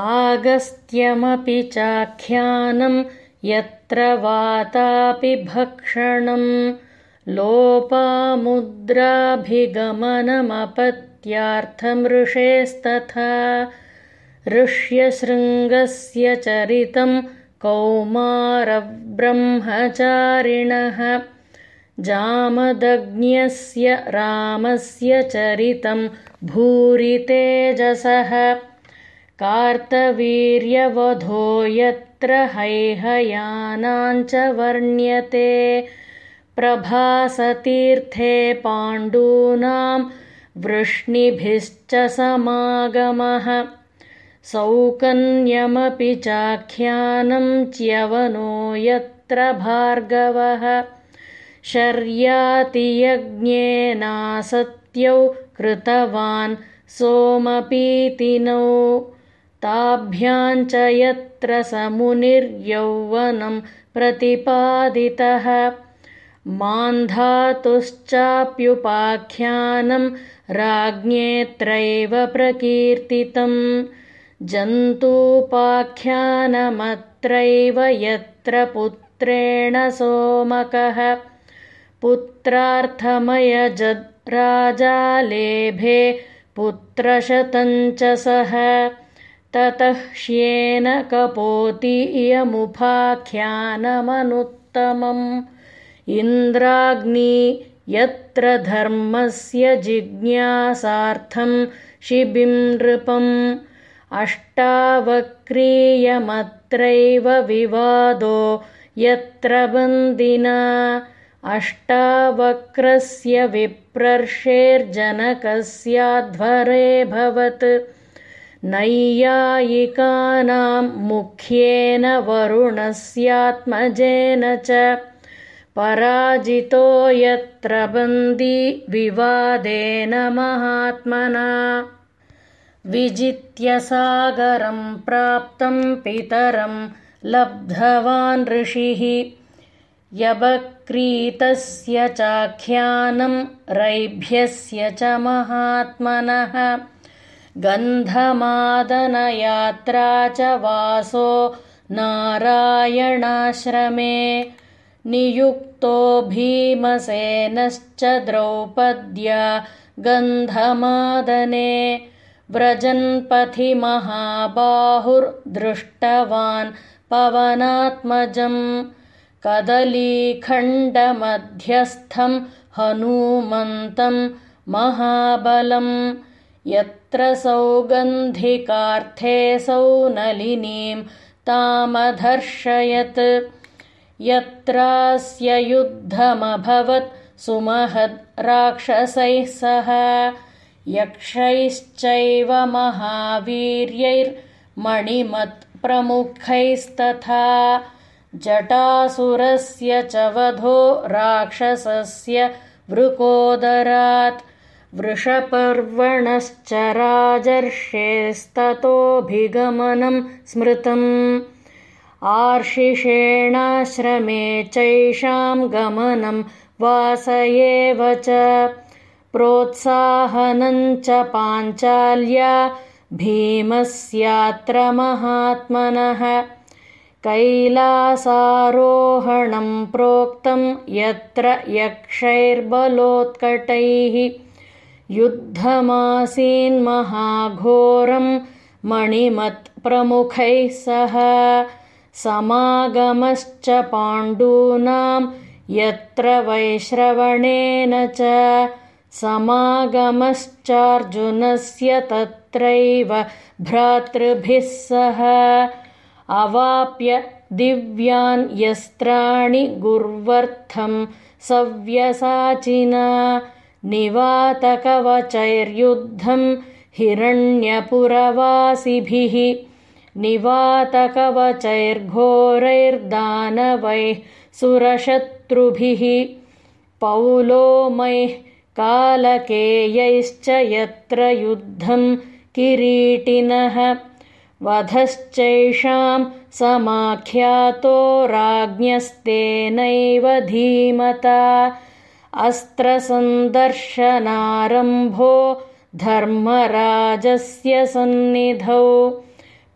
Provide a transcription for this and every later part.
आगस्त्यमपि चाख्यानं यत्र वातापि भक्षणं लोपामुद्राभिगमनमपत्यार्थमृषेस्तथा ऋष्यशृङ्गस्य चरितं कौमारब्रह्मचारिणः जामदग्न्यस्य रामस्य चरितं भूरि तेजसः कार्तवीर्यवधो यत्र हैहयानाञ्च वर्ण्यते। प्रभासतीर्थे पाण्डूनां वृष्णिभिश्च समागमः। सौकन्यमपि चाख्यानं च्यवनो यत्र भार्गवः। शर्यातियज्ञेनासत्यौ कृतवान् सोमपीतिनौ ताभ्याञ्च यत्र समुनिर्यौवनं प्रतिपादितः। मान्धातुश्चाप्युपाख्यानं राज्ञेत्रैव प्रकीर्तितम्। जन्तूपाख्यानमत्रैव यत्र पुत्रेण सोमकः। पुत्रार्थमयजद्राजालेभे पुत्रशतञ्च सः ततः श्येन कपोतीयमुपाख्यानमनुत्तमम्। इन्द्राग्नी यत्र धर्मस्य जिज्ञासार्थं शिबिं नृपम्। अष्टावक्रीयमत्रैव विवादो यत्र बन्दिना अष्टावक्रस्य विप्रर्षेर्जनकस्याध्वरेऽभवत् नैयायिकानां मुख्येन वरुणस्यात्मजेन च पराजितो यत्र बन्दी विवादेन महात्मना। विजित्यसागरं प्राप्तं पितरं लब्धवान् ऋषिः। यबक्रीतस्य चाख्यानं रैभ्यस्य च महात्मनः गन्धमादनयात्रा च वासो नारायणाश्रमे नियुक्तो भीमसेनश्च द्रौपद्या गन्धमादने व्रजन्पथि महाबाहुर्दृष्टवान् पवनात्मजम् कदलीखण्डमध्यस्थं हनूमन्तं महाबलम् यत्र सौगन्धिकार्थे सौनलिनीं तामधर्षयत्। यत्रास्य युद्धमभवत् सुमहद् राक्षसैः सह। यक्षैश्चैव महावीर्यैर्मणिमत्प्रमुखैस्तथा जटासुरस्य च वधो राक्षसस्य वृकोदरात् वृषपर्वणश्च राजर्षेस्ततोऽभिगमनं स्मृतम्। आर्षिषेणाश्रमे चैषां गमनं वास एव च प्रोत्साहनञ्च पाञ्चाल्या भीमस्यात्र महात्मनः। कैलासारोहणं प्रोक्तं यत्र यक्षैर्बलोत्कटैः युद्धमासीन्महाघोरं मणिमत्प्रमुखैः सह। समागमश्च पाण्डूनां यत्र वैश्रवणेन च समागमश्चार्जुनस्य तत्रैव भ्रातृभिः सह। अवाप्य दिव्यान् यस्त्राणि गुर्वर्थं सव्यसाचिना निवातकवचैर्युद्धं हिरण्यपुरवासिभिः निवातकवचैर्घोरैर्दानवैः सुरशत्रुभिः पौलोमैः कालकेयैश्च यत्र युद्धं किरीटिनः वधश्चैषां समाख्यातो राज्ञस्तेनैव धीमता अस्त्रसन्दर्शनारम्भो धर्मराजस्य सन्निधौ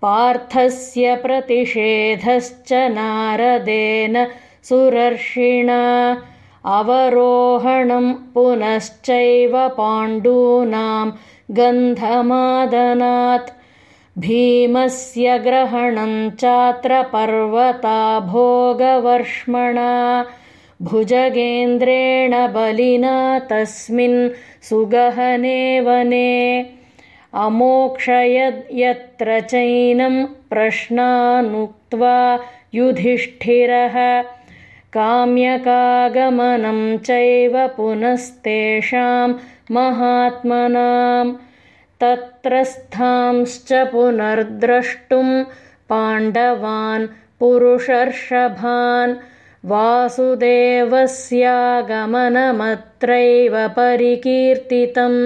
पार्थस्य प्रतिषेधश्च नारदेन सुरर्षिणा। अवरोहणं पुनश्चैव पाण्डूनां गन्धमादनात् भीमस्य ग्रहणं चात्र पर्वता भोगवर्ष्मणा भुजगेन्द्रेण बलिना तस्मिन् सुगहने वने अमोक्षयद्यत्र चैनं प्रश्नानुक्त्वा युधिष्ठिरः काम्यकागमनं चैव पुनस्तेषां महात्मनां तत्रस्थांश्च पुनर्द्रष्टुं पाण्डवान् पुरुषर्षभान् वासुदेवस्यागमनमत्रैव परिकीर्तितम्